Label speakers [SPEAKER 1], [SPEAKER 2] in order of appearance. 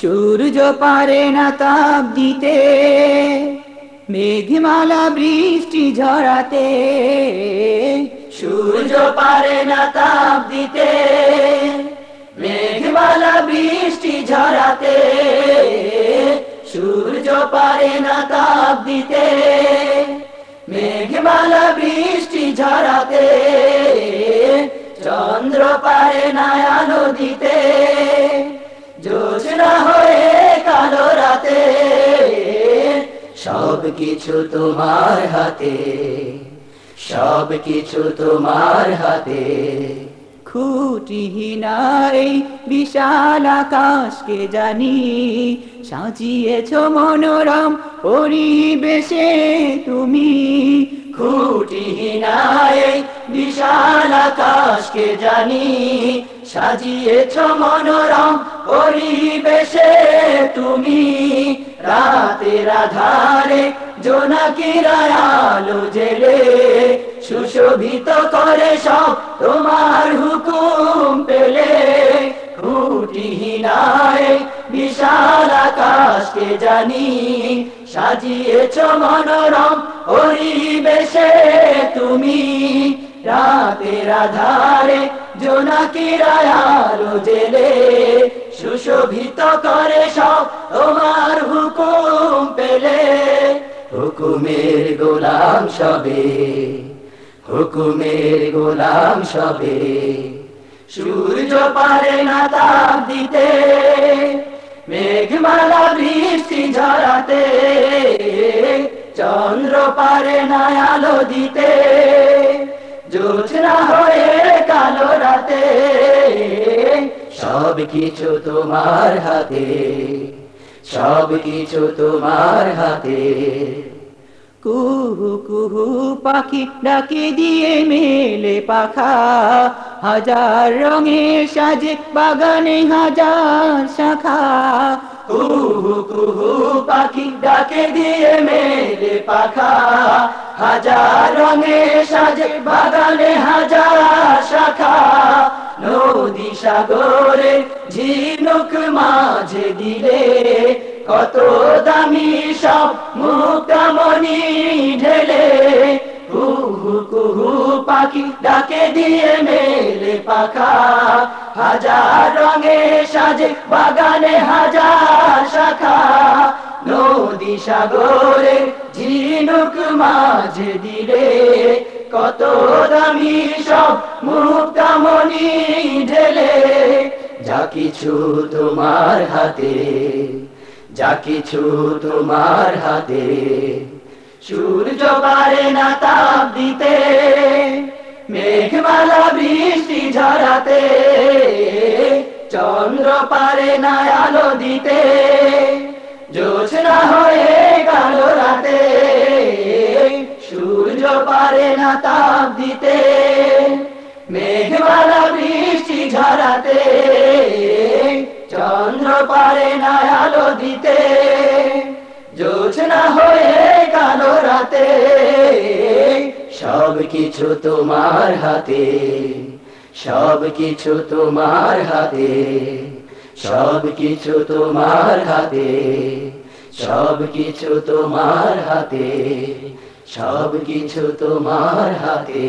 [SPEAKER 1] সূর্য পারে না তাপ দিতে, মেঘমালা বৃষ্টি ঝরাতে। সূর্য পারে না তাপ দিতে, মেঘমালা বৃষ্টি ঝরাতে। সূর্য পারে না তাপ দিতে, মেঘমালা বৃষ্টি ঝরাতে। চন্দ্র পারে না আলো দিতে সব কিছু তোমার হাতে, সব কিছু তোমার হাতে। খুঁটিহীনা এই বিশাল আকাশকে জানি, সাজিয়েছ মনোরম পরিবেশে তুমি। খুঁটিহীনা এই বিশাল আকাশকে জানি, সাজিয়েছ মনোরম পরিবেশে তুমি। রাতের আধারে জোনাকিরা জেলে, সুশোভিত করে সব তোমার হুকুম পেলে। খুঁটিহীনায় বিশাল আকাশকে জানি সাজিয়েছ মনোরম পরিবেশে তুমি। রাতের আধারে জোনাকিরা আলো জেলে সুশোভিত করে সব তোমার হুকুম পেলে। হুকুমের গোলাম সবে, হুকুমের গোলাম সবে। সূর্য পারে না তাপ দিতে, মেঘমালা বৃষ্টি ঝরাতে। চন্দ্র পারে না আলো দিতে জোছনা হয়ে কালো রাতে। সব কিছু তোমার হাতে, সব কিছু তোমার হাতে। কুহু কুহু পাখি ডাকে দিয়ে মেলে পাখা, হাজার রঙে সাজে বাগানে হাজার শাখা। কুহু কুহু পাখি ডাকে দিয়ে মেলে পাখা হাজার রঙে সাজে, বাগানে হাজার শাখা। নদী সাগরে ঝিনুক মাঝে দিলে কত দামি সব মুক্তামণি ঢেলে। কুহু কুহু পাখি ডাকে দিয়ে মেলে পাখা। হাজার রঙে সাজে, বাগানে হাজার শাখা। নদী সাগরে ঝিনুক মাঝে দিলে কত দামি সব মুক্তামণি ঢেলে। যা কিছু তোমার হাতে, যা কিছু তোমার হাতে, সূর্য পারে না তাপ দিতে, মেঘমালা বৃষ্টি ঝরাতে, চন্দ্র পারে না আলো দিতে জোছনা হয়ে কালো রাতে পারে না তাপ দিতে। মেঘমালা বৃষ্টি ঝরাতে, চন্দ্র পারে না আলো দিতে। জোছনা হয়ে কালো রাতে, সব কিছু তোমার হাতে, সব কিছু তোমার হাতে, সব কিছু তোমার হাতে, সব কিছু তোমার হাতে। সব কিছু তোমার হাতে।